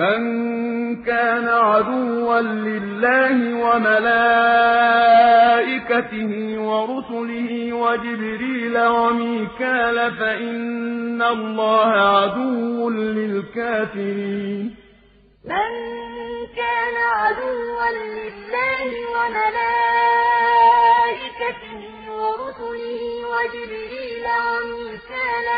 من كان عدوا لله وملائكته ورسله وجبريل وميكال فإن الله عدو للكافرين. من كان عدوا لله وملائكته ورسله وجبريل وميكال